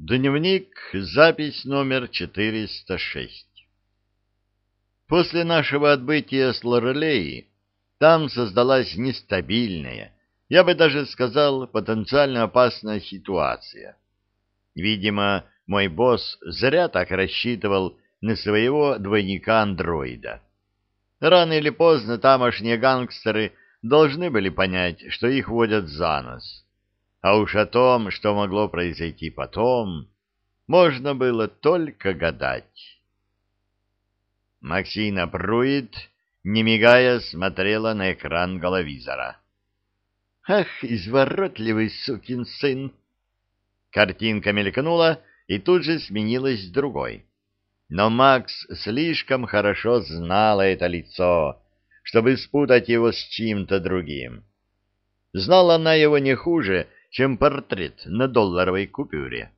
Дневник, запись номер 406. После нашего отбытия с Лорелеи там создалась нестабильная, я бы даже сказал, потенциально опасная ситуация. Видимо, мой босс зря так рассчитывал на своего двойника-андроида. Рано или поздно тамошние гангстеры должны были понять, что их водят за нос. А уж о том, что могло произойти потом, можно было только гадать. Максина Пруит, не мигая, смотрела на экран головизора. «Ах, изворотливый сукин сын!» Картинка мелькнула и тут же сменилась другой. Но Макс слишком хорошо знала это лицо, чтобы спутать его с чем-то другим. Знала она его не хуже, чем портрет на долларовой купюре.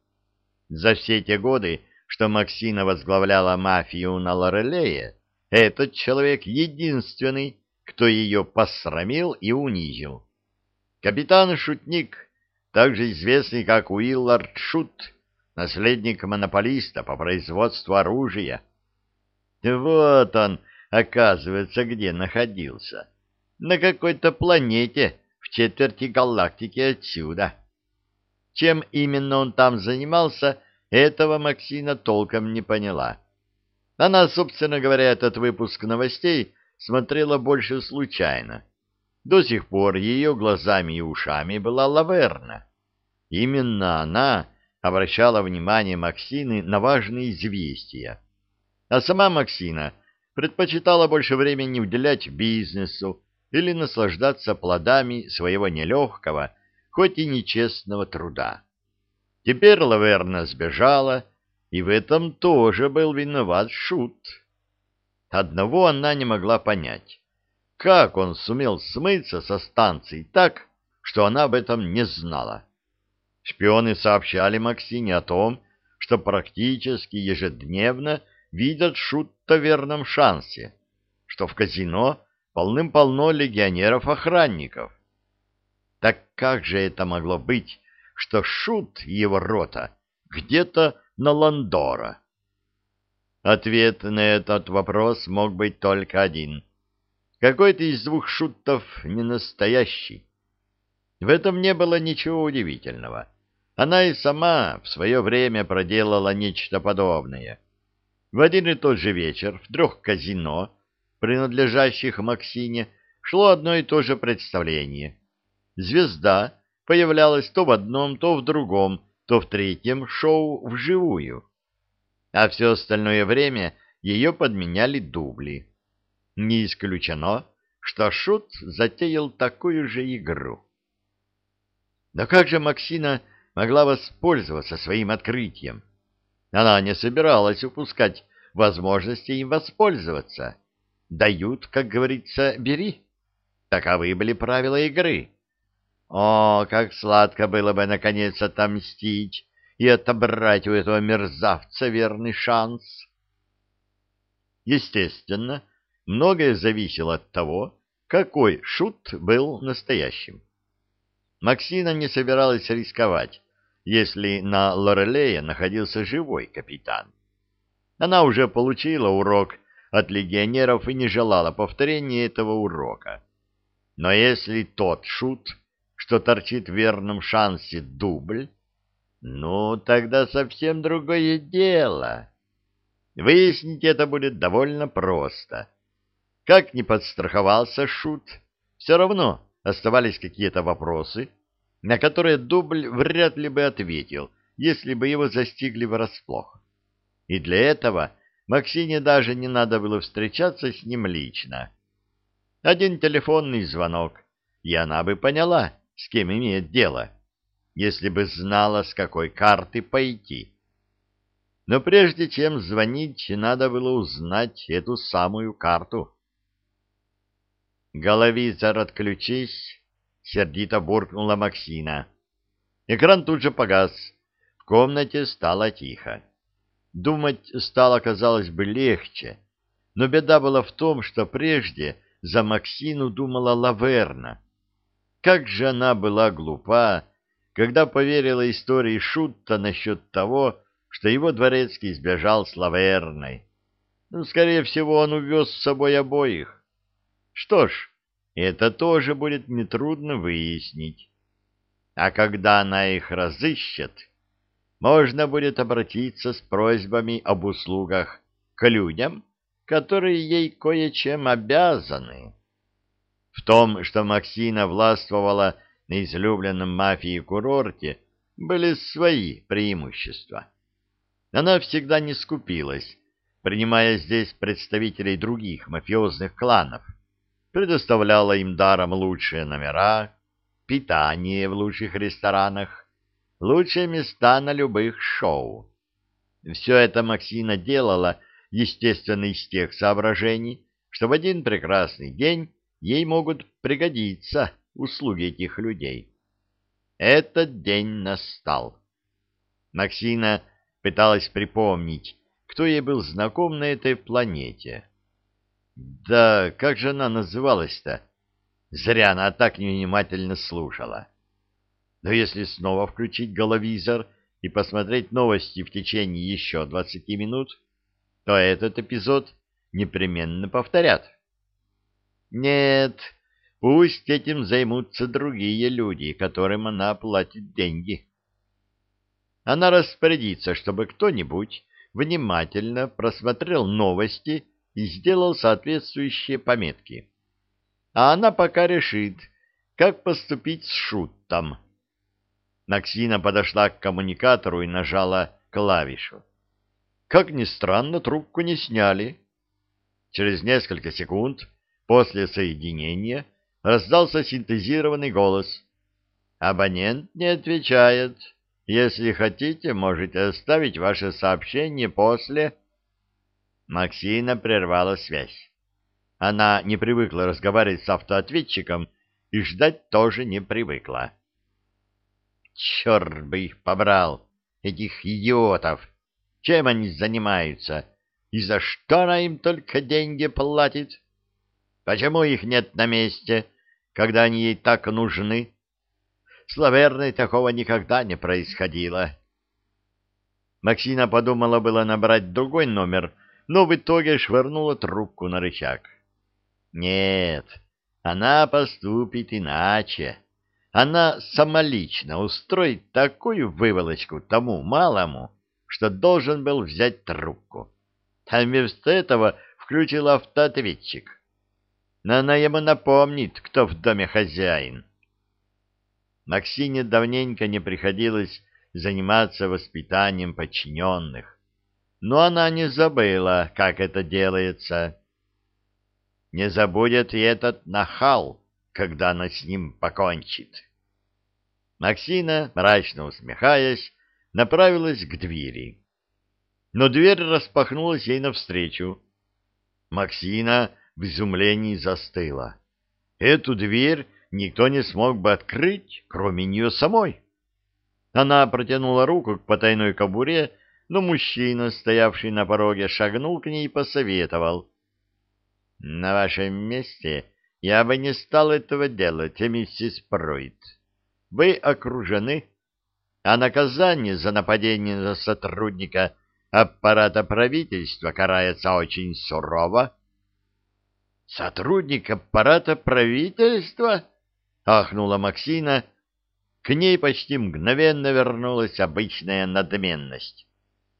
За все те годы, что Максина возглавляла мафию на Лорелее, этот человек единственный, кто ее посрамил и унизил. Капитан-шутник, также известный как Уиллард Шут, наследник монополиста по производству оружия. Вот он, оказывается, где находился. На какой-то планете, четверти галактики отсюда. Чем именно он там занимался, этого Максина толком не поняла. Она, собственно говоря, этот выпуск новостей смотрела больше случайно. До сих пор ее глазами и ушами была Лаверна. Именно она обращала внимание Максины на важные известия. А сама Максина предпочитала больше времени уделять бизнесу, или наслаждаться плодами своего нелегкого, хоть и нечестного труда. Теперь Лаверна сбежала, и в этом тоже был виноват Шут. Одного она не могла понять. Как он сумел смыться со станции так, что она об этом не знала? Шпионы сообщали Максине о том, что практически ежедневно видят Шут-то верном шансе, что в казино полным-полно легионеров-охранников. Так как же это могло быть, что Шут его рота где-то на Ландора? Ответ на этот вопрос мог быть только один. Какой-то из двух шутов не настоящий. В этом не было ничего удивительного. Она и сама в свое время проделала нечто подобное. В один и тот же вечер в трех казино принадлежащих Максине, шло одно и то же представление. Звезда появлялась то в одном, то в другом, то в третьем шоу вживую. А все остальное время ее подменяли дубли. Не исключено, что Шут затеял такую же игру. Но как же Максина могла воспользоваться своим открытием? Она не собиралась упускать возможности им воспользоваться. Дают, как говорится, бери. Таковы были правила игры. О, как сладко было бы, наконец, отомстить и отобрать у этого мерзавца верный шанс. Естественно, многое зависело от того, какой шут был настоящим. Максина не собиралась рисковать, если на Лорелее находился живой капитан. Она уже получила урок от легионеров и не желала повторения этого урока. Но если тот шут, что торчит в верном шансе дубль, ну, тогда совсем другое дело. Выяснить это будет довольно просто. Как ни подстраховался шут, все равно оставались какие-то вопросы, на которые дубль вряд ли бы ответил, если бы его застигли врасплох. И для этого Максине даже не надо было встречаться с ним лично. Один телефонный звонок, и она бы поняла, с кем имеет дело, если бы знала, с какой карты пойти. Но прежде чем звонить, надо было узнать эту самую карту. «Головизор отключись!» — сердито буркнула Максина. Экран тут же погас. В комнате стало тихо. Думать стало, казалось бы, легче, но беда была в том, что прежде за Максину думала Лаверна. Как же она была глупа, когда поверила истории Шутта насчет того, что его дворецкий сбежал с Лаверной. Ну, скорее всего, он увез с собой обоих. Что ж, это тоже будет нетрудно выяснить. А когда она их разыщет, можно будет обратиться с просьбами об услугах к людям, которые ей кое-чем обязаны. В том, что Максина властвовала на излюбленном мафии курорте, были свои преимущества. Она всегда не скупилась, принимая здесь представителей других мафиозных кланов, предоставляла им даром лучшие номера, питание в лучших ресторанах, лучшие места на любых шоу. Все это Максина делала, естественно, из тех соображений, что в один прекрасный день ей могут пригодиться услуги этих людей. Этот день настал. Максина пыталась припомнить, кто ей был знаком на этой планете. Да как же она называлась-то? Зря она так невнимательно слушала. Но если снова включить головизор и посмотреть новости в течение еще двадцати минут, то этот эпизод непременно повторят. Нет, пусть этим займутся другие люди, которым она платит деньги. Она распорядится, чтобы кто-нибудь внимательно просмотрел новости и сделал соответствующие пометки. А она пока решит, как поступить с шутом. Максина подошла к коммуникатору и нажала клавишу. Как ни странно, трубку не сняли. Через несколько секунд после соединения раздался синтезированный голос. «Абонент не отвечает. Если хотите, можете оставить ваше сообщение после...» Максина прервала связь. Она не привыкла разговаривать с автоответчиком и ждать тоже не привыкла. «Черт бы их побрал, этих идиотов! Чем они занимаются? И за что она им только деньги платит? Почему их нет на месте, когда они ей так нужны?» С Лаверной такого никогда не происходило. Максина подумала было набрать другой номер, но в итоге швырнула трубку на рычаг. Нет, она поступит иначе. Она самолично устроит такую выволочку тому малому, что должен был взять трубку. А вместо этого включил автоответчик. Но она ему напомнит, кто в доме хозяин. Максине давненько не приходилось заниматься воспитанием подчиненных, но она не забыла, как это делается. Не забудет и этот нахал, когда она с ним покончит. Максина, мрачно усмехаясь, направилась к двери. Но дверь распахнулась ей навстречу. Максина в изумлении застыла. Эту дверь никто не смог бы открыть, кроме нее самой. Она протянула руку к потайной кобуре, но мужчина, стоявший на пороге, шагнул к ней и посоветовал. — На вашем месте я бы не стал этого делать, миссис Пройд. Вы окружены, а наказание за нападение на сотрудника аппарата правительства карается очень сурово. — Сотрудник аппарата правительства? — ахнула Максина, к ней почти мгновенно вернулась обычная надменность.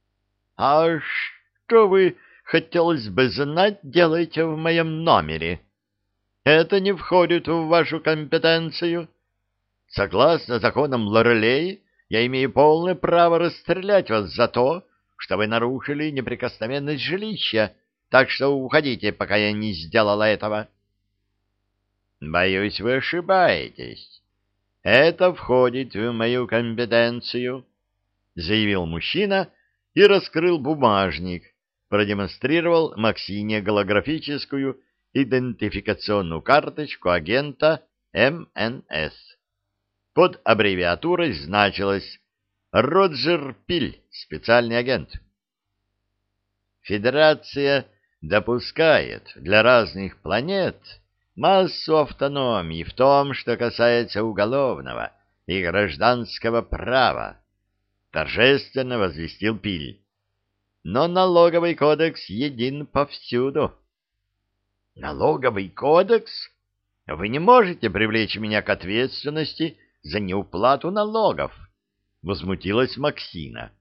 — А что вы, хотелось бы знать, делаете в моем номере? Это не входит в вашу компетенцию. Согласно законам Лорелей, я имею полное право расстрелять вас за то, что вы нарушили неприкосновенность жилища, так что уходите, пока я не сделала этого. — Боюсь, вы ошибаетесь. Это входит в мою компетенцию, заявил мужчина и раскрыл бумажник, продемонстрировал Максине голографическую идентификационную карточку агента МНС. Под аббревиатурой значилось Роджер Пиль, специальный агент. Федерация допускает для разных планет массу автономии в том, что касается уголовного, и гражданского права, торжественно возвестил Пиль. Но налоговый кодекс един повсюду. Налоговый кодекс? Вы не можете привлечь меня к ответственности за неуплату налогов, возмутилась Максина.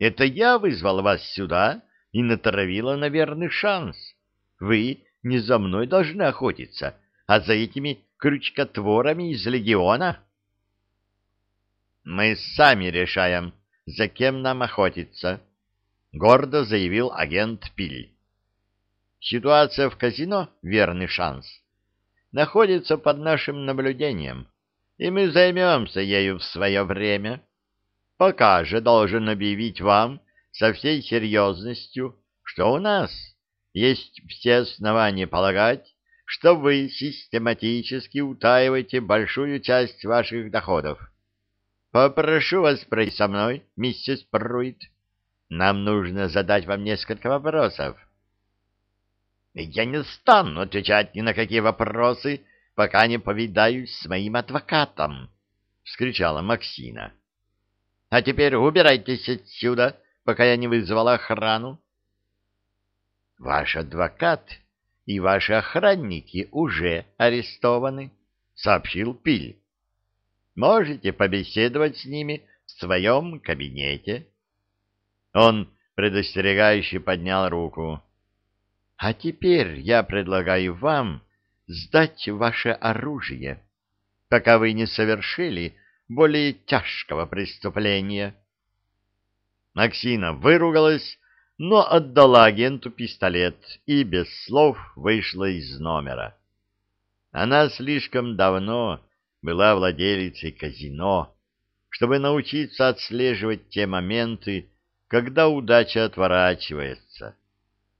Это я вызвал вас сюда и натравила на верный шанс. Вы не за мной должны охотиться, а за этими крючкотворами из легиона. Мы сами решаем, за кем нам охотиться, гордо заявил агент Пиль. Ситуация в казино — верный шанс. Находится под нашим наблюдением, и мы займемся ею в свое время. Пока же должен объявить вам со всей серьезностью, что у нас есть все основания полагать, что вы систематически утаиваете большую часть ваших доходов. Попрошу вас пройти со мной, миссис Пруит. Нам нужно задать вам несколько вопросов. Я не стану отвечать ни на какие вопросы, пока не повидаюсь с моим адвокатом, — вскричала Максина. — А теперь убирайтесь отсюда, пока я не вызвала охрану. — Ваш адвокат и ваши охранники уже арестованы, — сообщил Пиль. — Можете побеседовать с ними в своем кабинете. Он предостерегающе поднял руку. — А теперь я предлагаю вам сдать ваше оружие, пока вы не совершили более тяжкого преступления. Максина выругалась, но отдала агенту пистолет и без слов вышла из номера. Она слишком давно была владелицей казино, чтобы научиться отслеживать те моменты, когда удача отворачивается.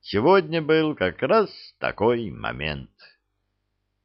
Сегодня был как раз такой момент.